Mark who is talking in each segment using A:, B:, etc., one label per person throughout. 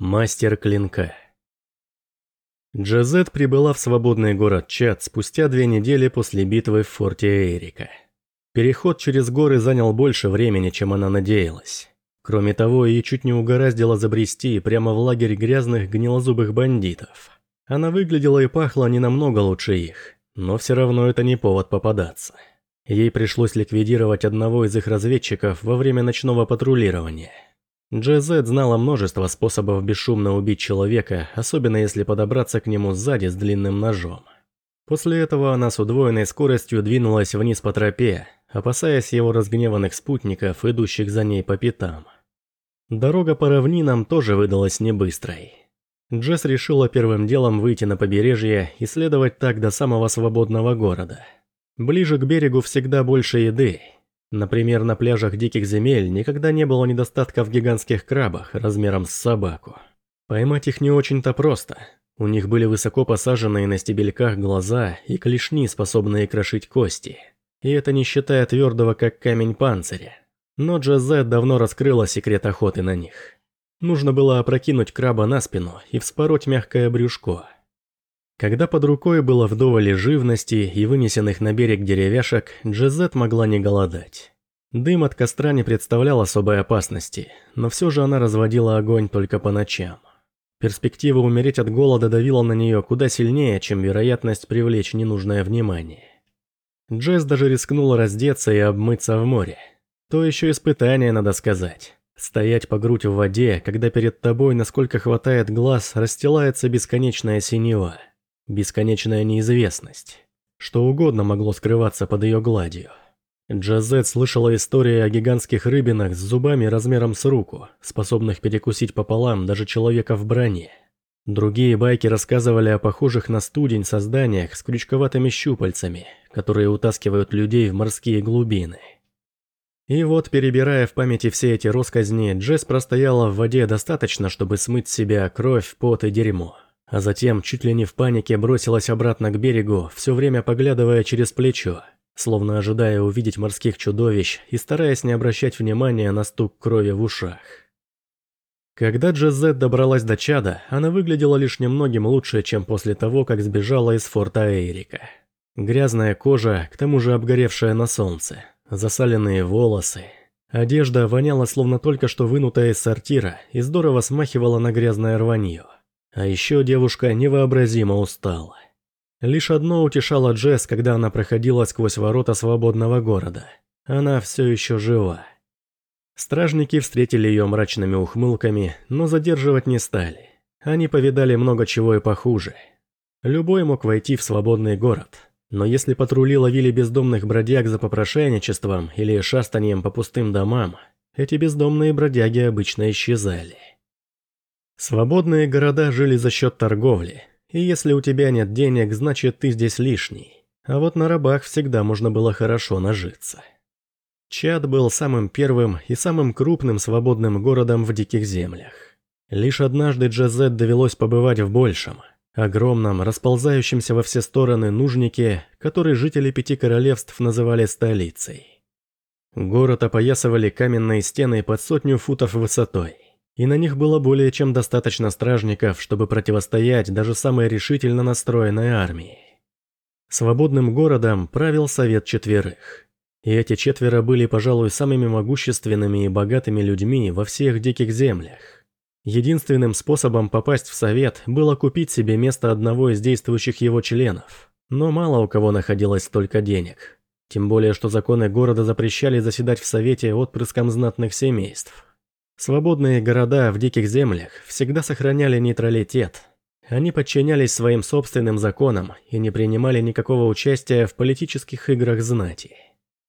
A: Мастер клинка. Джазет прибыла в свободный город Чад спустя две недели после битвы в форте Эрика. Переход через горы занял больше времени, чем она надеялась. Кроме того, ей чуть не угораздило забрести прямо в лагерь грязных гнилозубых бандитов. Она выглядела и пахла не намного лучше их, но все равно это не повод попадаться. Ей пришлось ликвидировать одного из их разведчиков во время ночного патрулирования – Джезет знала множество способов бесшумно убить человека, особенно если подобраться к нему сзади с длинным ножом. После этого она с удвоенной скоростью двинулась вниз по тропе, опасаясь его разгневанных спутников, идущих за ней по пятам. Дорога по равнинам тоже выдалась небыстрой. Джесс решила первым делом выйти на побережье и следовать так до самого свободного города. Ближе к берегу всегда больше еды, Например, на пляжах диких земель никогда не было недостатка в гигантских крабах размером с собаку. Поймать их не очень-то просто. У них были высоко посаженные на стебельках глаза и клешни, способные крошить кости. И это не считая твердого, как камень панциря. Но Джазет давно раскрыла секрет охоты на них. Нужно было опрокинуть краба на спину и вспороть мягкое брюшко – когда под рукой было вдоволь живности и вынесенных на берег деревяшек, Джезет могла не голодать. Дым от костра не представлял особой опасности, но все же она разводила огонь только по ночам. Перспектива умереть от голода давила на нее куда сильнее, чем вероятность привлечь ненужное внимание. Джесс даже рискнула раздеться и обмыться в море. То еще испытание, надо сказать. Стоять по грудь в воде, когда перед тобой, насколько хватает глаз, расстилается бесконечная синева – Бесконечная неизвестность. Что угодно могло скрываться под ее гладью. Джазет слышала истории о гигантских рыбинах с зубами размером с руку, способных перекусить пополам даже человека в броне. Другие байки рассказывали о похожих на студень созданиях с крючковатыми щупальцами, которые утаскивают людей в морские глубины. И вот, перебирая в памяти все эти росказни, Джесс простояла в воде достаточно, чтобы смыть с себя кровь, пот и дерьмо а затем чуть ли не в панике бросилась обратно к берегу, все время поглядывая через плечо, словно ожидая увидеть морских чудовищ и стараясь не обращать внимания на стук крови в ушах. Когда Джезет добралась до чада, она выглядела лишь немногим лучше, чем после того, как сбежала из форта Эйрика. Грязная кожа, к тому же обгоревшая на солнце, засаленные волосы. Одежда воняла словно только что вынутая из сортира и здорово смахивала на грязное рванье. А еще девушка невообразимо устала. Лишь одно утешало Джесс, когда она проходила сквозь ворота свободного города. Она все еще жива. Стражники встретили ее мрачными ухмылками, но задерживать не стали. Они повидали много чего и похуже. Любой мог войти в свободный город, но если патрули ловили бездомных бродяг за попрошайничеством или шастанием по пустым домам, эти бездомные бродяги обычно исчезали. Свободные города жили за счет торговли, и если у тебя нет денег, значит ты здесь лишний. А вот на рабах всегда можно было хорошо нажиться. Чад был самым первым и самым крупным свободным городом в диких землях. Лишь однажды Джазет довелось побывать в большем, огромном, расползающемся во все стороны нужнике, который жители пяти королевств называли столицей. Город опоясывали каменные стены под сотню футов высотой и на них было более чем достаточно стражников, чтобы противостоять даже самой решительно настроенной армии. Свободным городом правил совет четверых. И эти четверо были, пожалуй, самыми могущественными и богатыми людьми во всех диких землях. Единственным способом попасть в совет было купить себе место одного из действующих его членов. Но мало у кого находилось столько денег. Тем более, что законы города запрещали заседать в совете отпрыском знатных семейств. Свободные города в диких землях всегда сохраняли нейтралитет. Они подчинялись своим собственным законам и не принимали никакого участия в политических играх знати.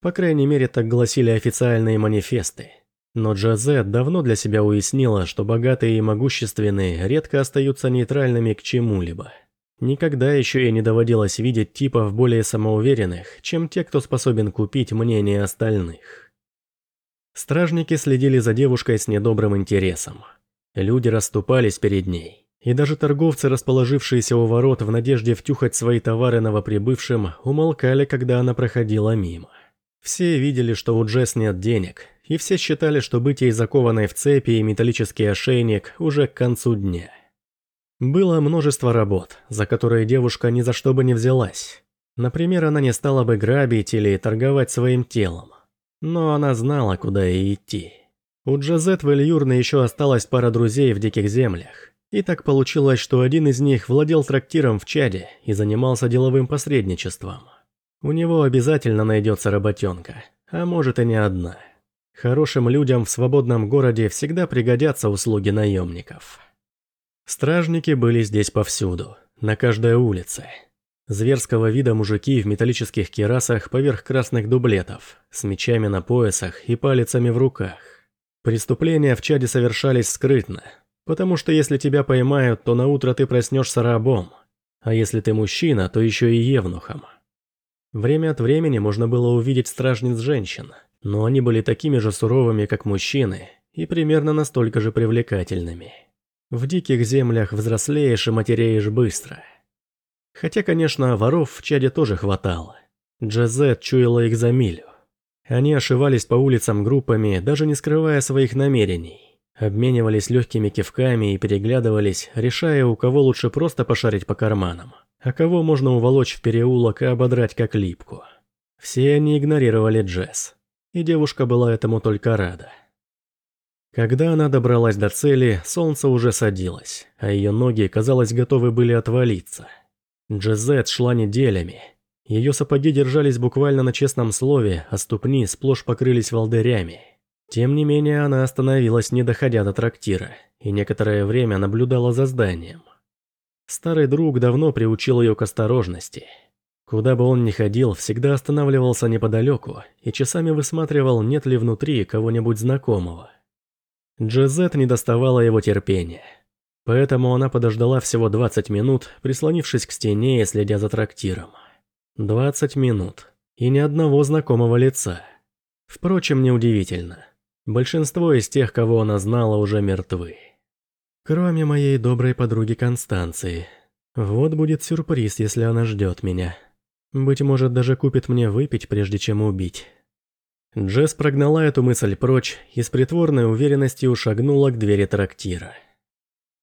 A: По крайней мере, так гласили официальные манифесты. Но Джазет давно для себя уяснила, что богатые и могущественные редко остаются нейтральными к чему-либо. Никогда еще ей не доводилось видеть типов более самоуверенных, чем те, кто способен купить мнение остальных. Стражники следили за девушкой с недобрым интересом. Люди расступались перед ней. И даже торговцы, расположившиеся у ворот в надежде втюхать свои товары новоприбывшим, умолкали, когда она проходила мимо. Все видели, что у Джесс нет денег, и все считали, что быть ей закованной в цепи и металлический ошейник уже к концу дня. Было множество работ, за которые девушка ни за что бы не взялась. Например, она не стала бы грабить или торговать своим телом. Но она знала, куда ей идти. У Джазет в Эльюрне еще осталась пара друзей в диких землях. И так получилось, что один из них владел трактиром в Чаде и занимался деловым посредничеством. У него обязательно найдется работенка, а может и не одна. Хорошим людям в свободном городе всегда пригодятся услуги наемников. Стражники были здесь повсюду, на каждой улице. Зверского вида мужики в металлических керасах поверх красных дублетов, с мечами на поясах и палицами в руках. Преступления в чаде совершались скрытно, потому что если тебя поймают, то на утро ты проснешься рабом, а если ты мужчина, то еще и евнухом. Время от времени можно было увидеть стражниц женщин, но они были такими же суровыми, как мужчины, и примерно настолько же привлекательными. В диких землях взрослеешь и матереешь быстро. Хотя, конечно, воров в чаде тоже хватало. Джазет чуяла их за милю. Они ошивались по улицам группами, даже не скрывая своих намерений. Обменивались легкими кивками и переглядывались, решая, у кого лучше просто пошарить по карманам а кого можно уволочь в переулок и ободрать как липку. Все они игнорировали Джесс, и девушка была этому только рада. Когда она добралась до цели, солнце уже садилось, а ее ноги, казалось, готовы были отвалиться. Джезет шла неделями. Ее сапоги держались буквально на честном слове, а ступни сплошь покрылись волдырями. Тем не менее, она остановилась, не доходя до трактира, и некоторое время наблюдала за зданием. Старый друг давно приучил ее к осторожности. Куда бы он ни ходил, всегда останавливался неподалеку и часами высматривал, нет ли внутри кого-нибудь знакомого. Джезет не доставала его терпения. Поэтому она подождала всего 20 минут, прислонившись к стене и следя за трактиром. 20 минут. И ни одного знакомого лица. Впрочем, неудивительно. Большинство из тех, кого она знала, уже мертвы. Кроме моей доброй подруги Констанции. Вот будет сюрприз, если она ждет меня. Быть может, даже купит мне выпить, прежде чем убить. Джесс прогнала эту мысль прочь и с притворной уверенностью шагнула к двери трактира.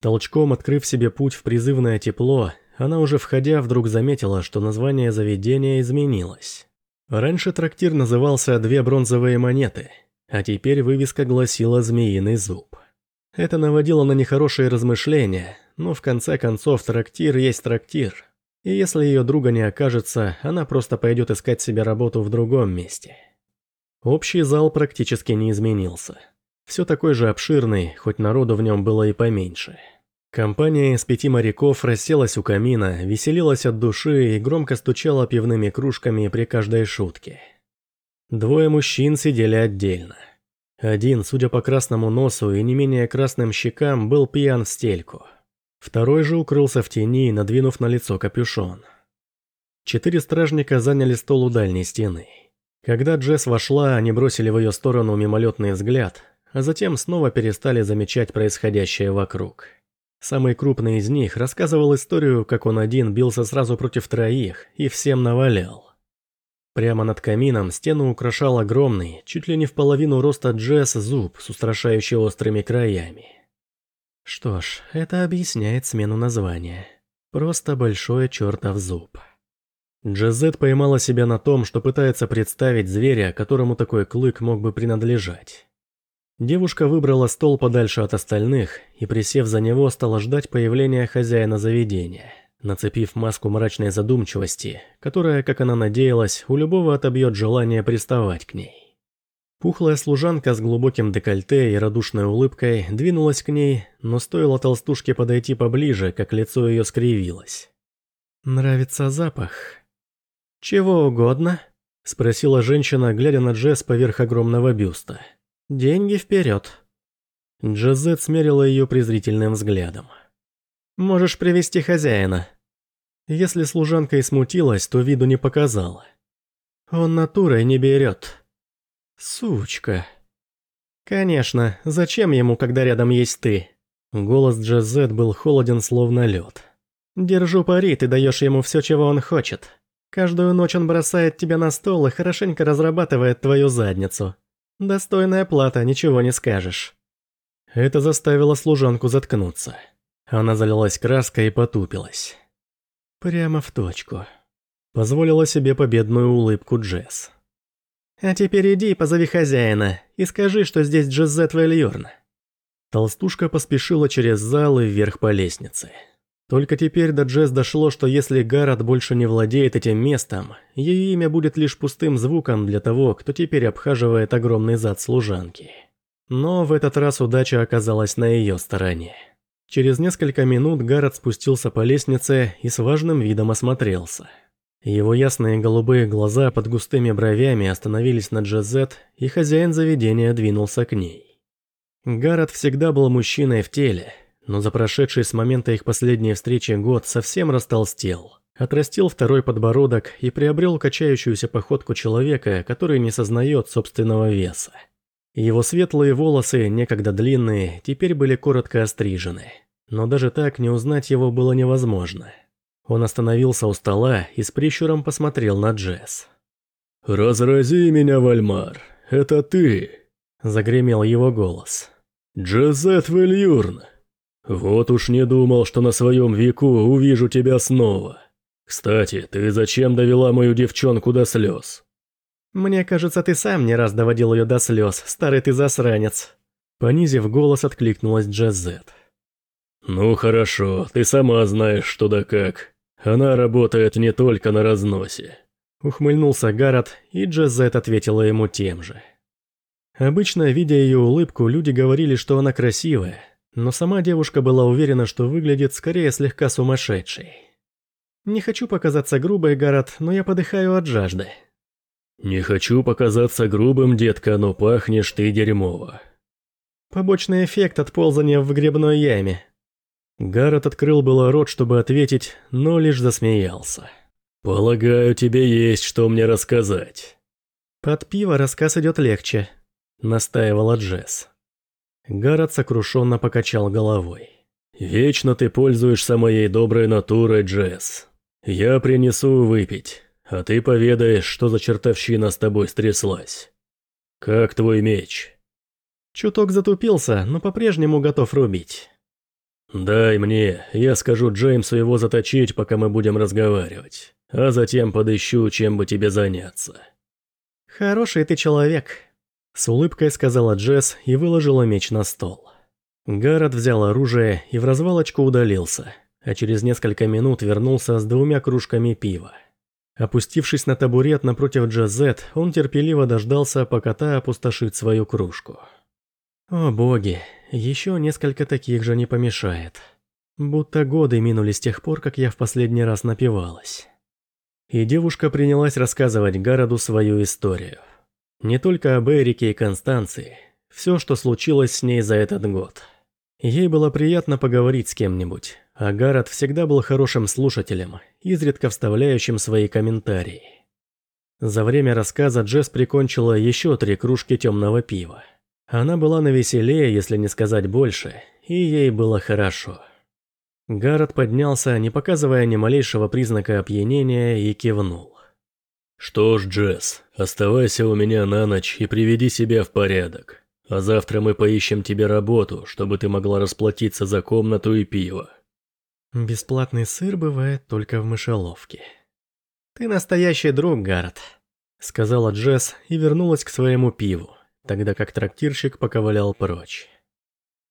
A: Толчком открыв себе путь в призывное тепло, она уже входя вдруг заметила, что название заведения изменилось. Раньше трактир назывался «Две бронзовые монеты», а теперь вывеска гласила «Змеиный зуб». Это наводило на нехорошие размышления, но в конце концов трактир есть трактир. И если ее друга не окажется, она просто пойдет искать себе работу в другом месте. Общий зал практически не изменился. Все такой же обширный, хоть народу в нем было и поменьше. Компания из пяти моряков расселась у камина, веселилась от души и громко стучала пивными кружками при каждой шутке. Двое мужчин сидели отдельно. Один, судя по красному носу и не менее красным щекам, был пьян в стельку. Второй же укрылся в тени, надвинув на лицо капюшон. Четыре стражника заняли стол у дальней стены. Когда Джесс вошла, они бросили в ее сторону мимолетный взгляд, а затем снова перестали замечать происходящее вокруг. Самый крупный из них рассказывал историю, как он один бился сразу против троих и всем навалял. Прямо над камином стену украшал огромный, чуть ли не в половину роста Джесс зуб с устрашающе острыми краями. Что ж, это объясняет смену названия. Просто большой чертов зуб. Джезет поймала себя на том, что пытается представить зверя, которому такой клык мог бы принадлежать. Девушка выбрала стол подальше от остальных и, присев за него, стала ждать появления хозяина заведения нацепив маску мрачной задумчивости, которая, как она надеялась, у любого отобьет желание приставать к ней. Пухлая служанка с глубоким декольте и радушной улыбкой двинулась к ней, но стоило толстушке подойти поближе, как лицо ее скривилось. «Нравится запах?» «Чего угодно?» – спросила женщина, глядя на Джесс поверх огромного бюста. «Деньги вперед!» Джезет смерила ее презрительным взглядом. «Можешь привести хозяина», если служанка и смутилась, то виду не показала. Он натурой не берет. Сучка. Конечно, зачем ему, когда рядом есть ты? Голос Джазет был холоден, словно лед. Держу пари, ты даешь ему все, чего он хочет. Каждую ночь он бросает тебя на стол и хорошенько разрабатывает твою задницу. Достойная плата, ничего не скажешь. Это заставило служанку заткнуться. Она залилась краской и потупилась. Прямо в точку. Позволила себе победную улыбку Джесс. «А теперь иди позови хозяина, и скажи, что здесь Джезет Вальюрн». Толстушка поспешила через зал и вверх по лестнице. Только теперь до Джесс дошло, что если Гаррет больше не владеет этим местом, ее имя будет лишь пустым звуком для того, кто теперь обхаживает огромный зад служанки. Но в этот раз удача оказалась на ее стороне. Через несколько минут Гаррет спустился по лестнице и с важным видом осмотрелся. Его ясные голубые глаза под густыми бровями остановились на Джезет, и хозяин заведения двинулся к ней. Гаррет всегда был мужчиной в теле, но за прошедший с момента их последней встречи год совсем растолстел. Отрастил второй подбородок и приобрел качающуюся походку человека, который не сознает собственного веса. Его светлые волосы, некогда длинные, теперь были коротко острижены. Но даже так не узнать его было невозможно. Он остановился у стола и с прищуром посмотрел на Джесс. «Разрази меня, Вальмар, это ты!» – загремел его голос. «Джезет Вильюрн!» «Вот уж не думал, что на своем веку увижу тебя снова. Кстати, ты зачем довела мою девчонку до слез?» «Мне кажется, ты сам не раз доводил ее до слез, старый ты засранец». Понизив голос, откликнулась Джазет. «Ну хорошо, ты сама знаешь, что да как. Она работает не только на разносе». Ухмыльнулся Гаррет, и Джазет ответила ему тем же. Обычно, видя ее улыбку, люди говорили, что она красивая, но сама девушка была уверена, что выглядит скорее слегка сумасшедшей. «Не хочу показаться грубой, Гарат, но я подыхаю от жажды». «Не хочу показаться грубым, детка, но пахнешь ты дерьмово». Побочный эффект от ползания в грибной яме. Гаррет открыл было рот, чтобы ответить, но лишь засмеялся. «Полагаю, тебе есть что мне рассказать». «Под пиво рассказ идет легче», — настаивала Джесс. Гаррет сокрушенно покачал головой. «Вечно ты пользуешься моей доброй натурой, Джесс. Я принесу выпить, а ты поведаешь, что за чертовщина с тобой стряслась. Как твой меч?» Чуток затупился, но по-прежнему готов рубить. «Дай мне, я скажу Джеймсу его заточить, пока мы будем разговаривать, а затем подыщу, чем бы тебе заняться». «Хороший ты человек», с улыбкой сказала Джесс и выложила меч на стол. Гаррет взял оружие и в развалочку удалился, а через несколько минут вернулся с двумя кружками пива. Опустившись на табурет напротив Джазет, он терпеливо дождался, пока та опустошит свою кружку. О боги, еще несколько таких же не помешает. Будто годы минули с тех пор, как я в последний раз напивалась. И девушка принялась рассказывать Гароду свою историю. Не только об Эрике и Констанции, все, что случилось с ней за этот год. Ей было приятно поговорить с кем-нибудь, а Гаррет всегда был хорошим слушателем, изредка вставляющим свои комментарии. За время рассказа Джесс прикончила еще три кружки темного пива. Она была навеселее, если не сказать больше, и ей было хорошо. Гаррет поднялся, не показывая ни малейшего признака опьянения, и кивнул. «Что ж, Джесс, оставайся у меня на ночь и приведи себя в порядок. А завтра мы поищем тебе работу, чтобы ты могла расплатиться за комнату и пиво». «Бесплатный сыр бывает только в мышеловке». «Ты настоящий друг, Гаррет», — сказала Джесс и вернулась к своему пиву, тогда как трактирщик поковылял прочь.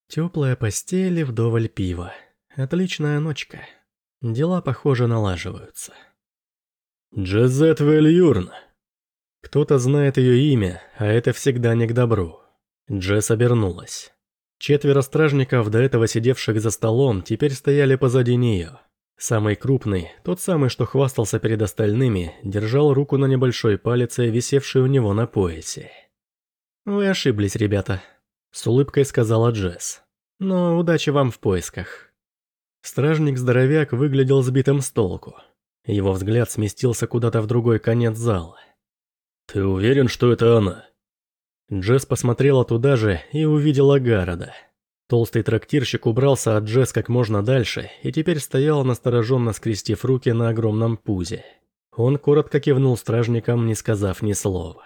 A: Теплая постель и вдоволь пива. Отличная ночка. Дела, похоже, налаживаются. Джезет Вельюрн. Кто-то знает ее имя, а это всегда не к добру. Джесс обернулась. Четверо стражников, до этого сидевших за столом, теперь стояли позади нее. Самый крупный, тот самый, что хвастался перед остальными, держал руку на небольшой палице, висевшей у него на поясе. «Вы ошиблись, ребята», — с улыбкой сказала Джесс. «Но удачи вам в поисках». Стражник-здоровяк выглядел сбитым с толку. Его взгляд сместился куда-то в другой конец зала. «Ты уверен, что это она?» Джесс посмотрела туда же и увидела Гарода. Толстый трактирщик убрался от Джесс как можно дальше и теперь стоял настороженно скрестив руки на огромном пузе. Он коротко кивнул стражникам, не сказав ни слова.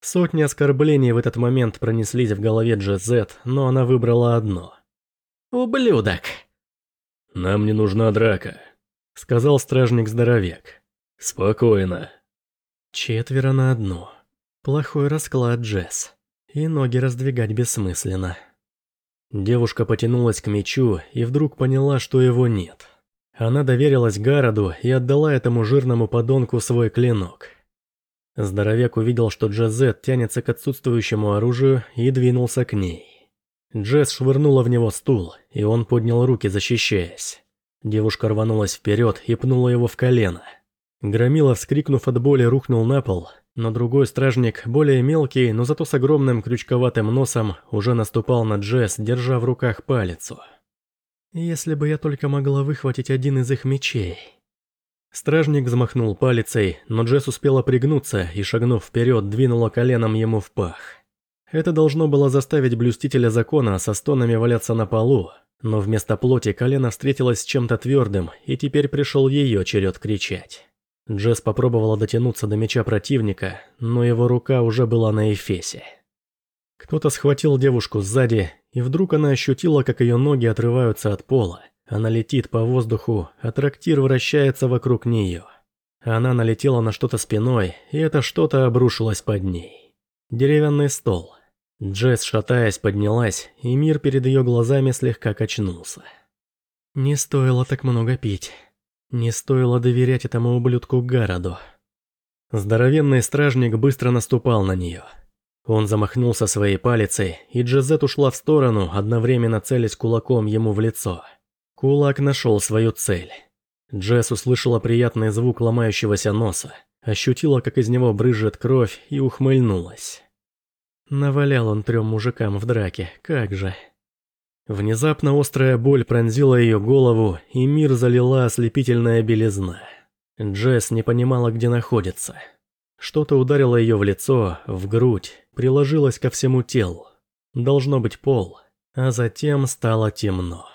A: Сотни оскорблений в этот момент пронеслись в голове Джезет, но она выбрала одно. «Ублюдок!»
B: «Нам не нужна драка», —
A: сказал стражник-здоровяк.
B: «Спокойно».
A: Четверо на одну. Плохой расклад, Джесс. И ноги раздвигать бессмысленно. Девушка потянулась к мечу и вдруг поняла, что его нет. Она доверилась Гароду и отдала этому жирному подонку свой клинок. Здоровяк увидел, что Джазет тянется к отсутствующему оружию и двинулся к ней. Джесс швырнула в него стул, и он поднял руки, защищаясь. Девушка рванулась вперед и пнула его в колено. Громила, вскрикнув от боли, рухнул на пол, но другой стражник, более мелкий, но зато с огромным крючковатым носом, уже наступал на Джесс, держа в руках палицу. «Если бы я только могла выхватить один из их мечей». Стражник взмахнул палицей, но Джесс успела пригнуться и, шагнув вперед, двинула коленом ему в пах. Это должно было заставить блюстителя закона со стонами валяться на полу, но вместо плоти колено встретилось с чем-то твердым, и теперь пришел ее черед кричать. Джесс попробовала дотянуться до меча противника, но его рука уже была на эфесе. Кто-то схватил девушку сзади, и вдруг она ощутила, как ее ноги отрываются от пола. Она летит по воздуху, а трактир вращается вокруг нее. Она налетела на что-то спиной, и это что-то обрушилось под ней. Деревянный стол. Джесс, шатаясь, поднялась, и мир перед ее глазами слегка качнулся. Не стоило так много пить. Не стоило доверять этому ублюдку Гароду. Здоровенный стражник быстро наступал на нее. Он замахнулся своей палицей, и Джезет ушла в сторону, одновременно целясь кулаком ему в лицо. Кулак нашел свою цель. Джесс услышала приятный звук ломающегося носа, ощутила, как из него брызжет кровь, и ухмыльнулась. Навалял он трем мужикам в драке, как же. Внезапно острая боль пронзила ее голову, и мир залила ослепительная белизна. Джесс не понимала, где находится. Что-то ударило ее в лицо, в грудь, приложилось ко всему телу. Должно быть пол, а затем стало темно.